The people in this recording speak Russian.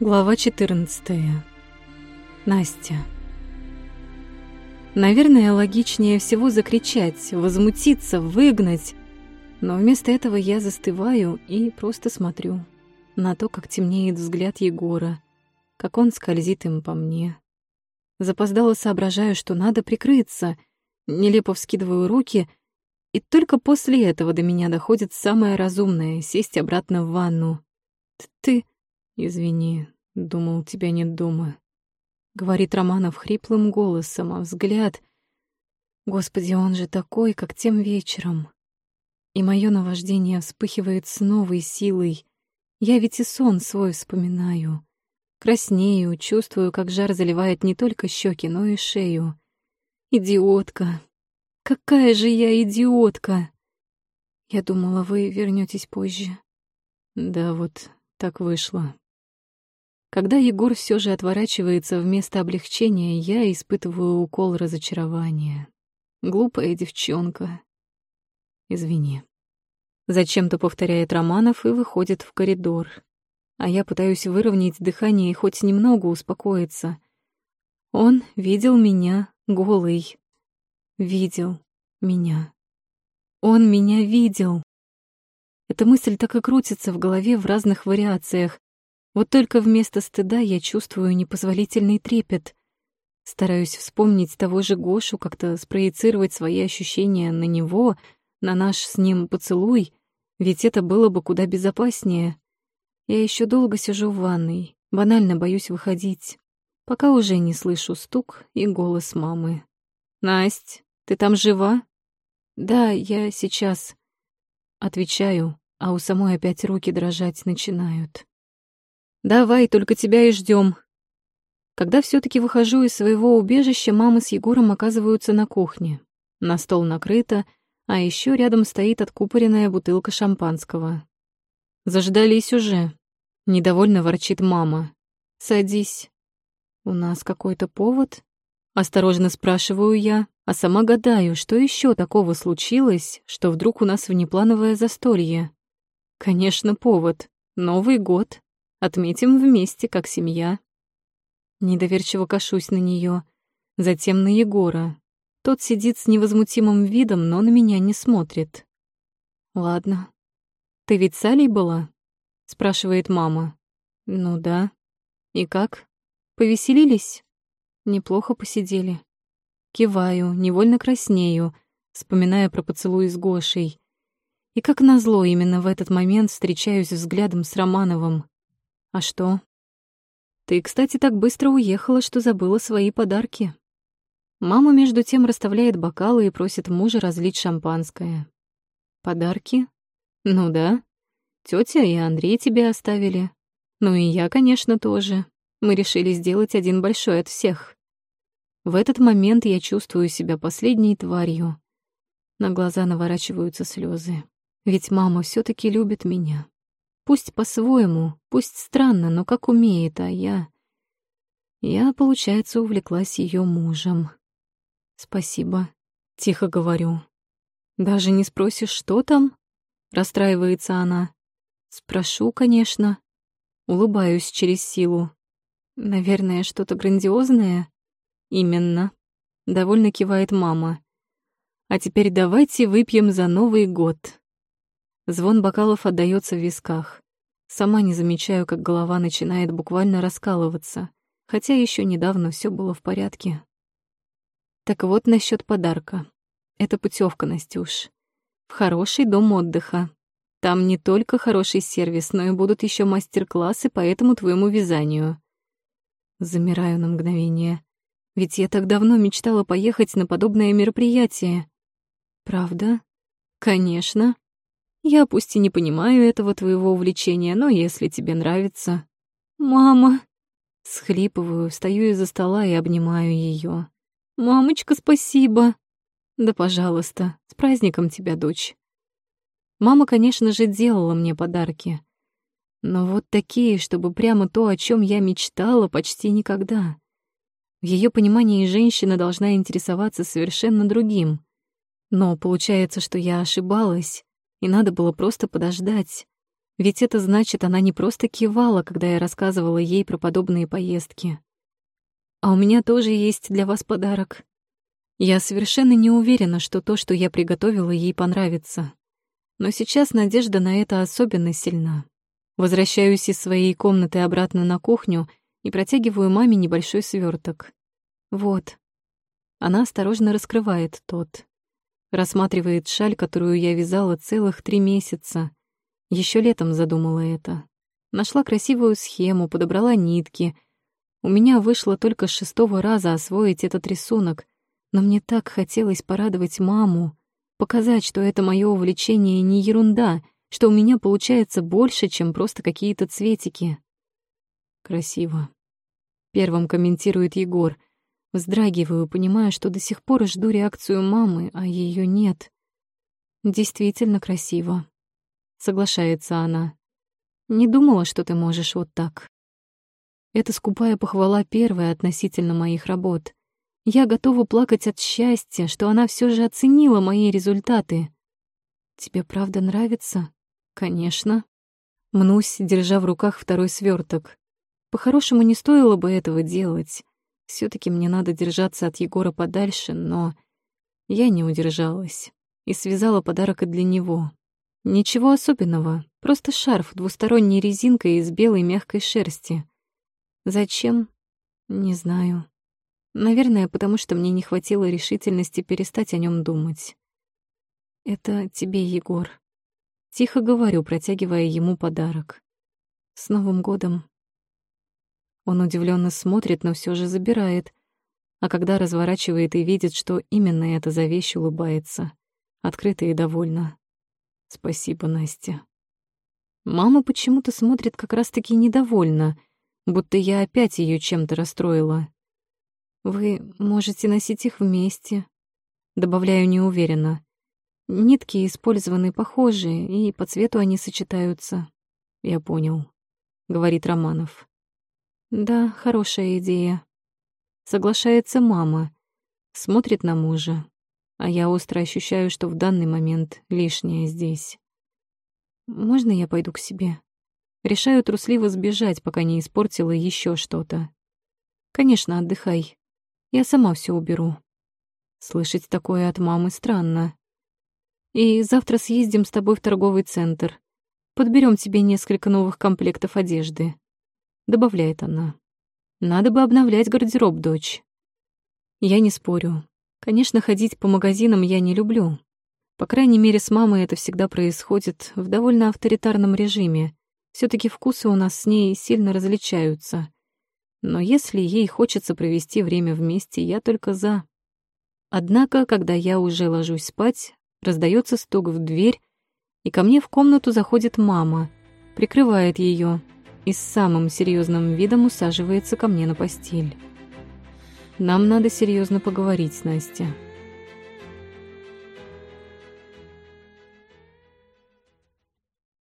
Глава 14. Настя. Наверное, логичнее всего закричать, возмутиться, выгнать. Но вместо этого я застываю и просто смотрю на то, как темнеет взгляд Егора, как он скользит им по мне. Запоздало соображаю, что надо прикрыться, нелепо вскидываю руки, и только после этого до меня доходит самое разумное — сесть обратно в ванну. «Ты...» «Извини, думал, тебя нет дома», — говорит Романов хриплым голосом, а взгляд... Господи, он же такой, как тем вечером. И мое наваждение вспыхивает с новой силой. Я ведь и сон свой вспоминаю. Краснею, чувствую, как жар заливает не только щеки, но и шею. Идиотка. Какая же я идиотка. Я думала, вы вернетесь позже. Да вот так вышло. Когда Егор все же отворачивается вместо облегчения, я испытываю укол разочарования. Глупая девчонка. Извини. Зачем-то повторяет Романов и выходит в коридор. А я пытаюсь выровнять дыхание и хоть немного успокоиться. Он видел меня голой. Видел меня. Он меня видел. Эта мысль так и крутится в голове в разных вариациях, вот только вместо стыда я чувствую непозволительный трепет. Стараюсь вспомнить того же Гошу, как-то спроецировать свои ощущения на него, на наш с ним поцелуй, ведь это было бы куда безопаснее. Я еще долго сижу в ванной, банально боюсь выходить, пока уже не слышу стук и голос мамы. «Насть, ты там жива?» «Да, я сейчас...» Отвечаю, а у самой опять руки дрожать начинают. Давай, только тебя и ждем. Когда все таки выхожу из своего убежища, мама с Егором оказываются на кухне. На стол накрыто, а еще рядом стоит откупоренная бутылка шампанского. Заждались уже. Недовольно ворчит мама. Садись. У нас какой-то повод? Осторожно спрашиваю я, а сама гадаю, что еще такого случилось, что вдруг у нас внеплановое застолье. Конечно, повод. Новый год. Отметим вместе, как семья. Недоверчиво кашусь на нее, затем на Егора. Тот сидит с невозмутимым видом, но на меня не смотрит. Ладно. Ты ведь с Алей была? спрашивает мама. Ну да. И как? Повеселились? Неплохо посидели. Киваю, невольно краснею, вспоминая про поцелуй с Гошей. И как назло, именно в этот момент встречаюсь взглядом с Романовым. А что? Ты, кстати, так быстро уехала, что забыла свои подарки. Мама, между тем, расставляет бокалы и просит мужа разлить шампанское. Подарки? Ну да. Тётя и Андрей тебе оставили. Ну и я, конечно, тоже. Мы решили сделать один большой от всех. В этот момент я чувствую себя последней тварью. На глаза наворачиваются слезы. Ведь мама все таки любит меня. Пусть по-своему, пусть странно, но как умеет, а я... Я, получается, увлеклась ее мужем. «Спасибо», — тихо говорю. «Даже не спросишь, что там?» — расстраивается она. «Спрошу, конечно». Улыбаюсь через силу. «Наверное, что-то грандиозное?» «Именно», — довольно кивает мама. «А теперь давайте выпьем за Новый год». Звон бокалов отдаётся в висках. Сама не замечаю, как голова начинает буквально раскалываться, хотя ещё недавно всё было в порядке. Так вот насчёт подарка. Это путёвка, Настюш. В хороший дом отдыха. Там не только хороший сервис, но и будут ещё мастер-классы по этому твоему вязанию. Замираю на мгновение. Ведь я так давно мечтала поехать на подобное мероприятие. Правда? Конечно. Я пусть и не понимаю этого твоего увлечения, но если тебе нравится... Мама! Схлипываю, встаю из-за стола и обнимаю ее. Мамочка, спасибо! Да, пожалуйста, с праздником тебя, дочь. Мама, конечно же, делала мне подарки. Но вот такие, чтобы прямо то, о чем я мечтала, почти никогда. В ее понимании женщина должна интересоваться совершенно другим. Но получается, что я ошибалась, и надо было просто подождать. Ведь это значит, она не просто кивала, когда я рассказывала ей про подобные поездки. А у меня тоже есть для вас подарок. Я совершенно не уверена, что то, что я приготовила, ей понравится. Но сейчас надежда на это особенно сильна. Возвращаюсь из своей комнаты обратно на кухню и протягиваю маме небольшой сверток. Вот. Она осторожно раскрывает тот. Рассматривает шаль, которую я вязала целых три месяца. Еще летом задумала это. Нашла красивую схему, подобрала нитки. У меня вышло только с шестого раза освоить этот рисунок, но мне так хотелось порадовать маму, показать, что это мое увлечение не ерунда, что у меня получается больше, чем просто какие-то цветики. Красиво. Первым комментирует Егор. Вздрагиваю, понимая, что до сих пор жду реакцию мамы, а ее нет. Действительно красиво соглашается она. Не думала, что ты можешь вот так. Это скупая похвала первая относительно моих работ. Я готова плакать от счастья, что она все же оценила мои результаты. Тебе правда нравится? Конечно. Мнусь, держа в руках второй сверток. По-хорошему не стоило бы этого делать. Все таки мне надо держаться от Егора подальше, но я не удержалась и связала подарок и для него. Ничего особенного, просто шарф двусторонней резинкой из белой мягкой шерсти. Зачем? Не знаю. Наверное, потому что мне не хватило решительности перестать о нем думать. Это тебе, Егор. Тихо говорю, протягивая ему подарок. С Новым годом. Он удивленно смотрит, но все же забирает. А когда разворачивает и видит, что именно это за вещь, улыбается. Открыто и довольно. Спасибо, Настя. Мама почему-то смотрит как раз-таки недовольно, будто я опять ее чем-то расстроила. Вы можете носить их вместе. Добавляю неуверенно. Нитки использованы похожие, и по цвету они сочетаются. Я понял, говорит Романов. Да, хорошая идея. Соглашается мама. Смотрит на мужа, а я остро ощущаю, что в данный момент лишнее здесь. Можно я пойду к себе? Решаю трусливо сбежать, пока не испортила еще что-то. Конечно, отдыхай. Я сама все уберу. Слышать такое от мамы странно. И завтра съездим с тобой в торговый центр. Подберем тебе несколько новых комплектов одежды. Добавляет она. Надо бы обновлять гардероб, дочь. Я не спорю. Конечно, ходить по магазинам я не люблю. По крайней мере, с мамой это всегда происходит в довольно авторитарном режиме. все таки вкусы у нас с ней сильно различаются. Но если ей хочется провести время вместе, я только за. Однако, когда я уже ложусь спать, раздается стук в дверь, и ко мне в комнату заходит мама, прикрывает ее и с самым серьезным видом усаживается ко мне на постель. Нам надо серьезно поговорить, Настя.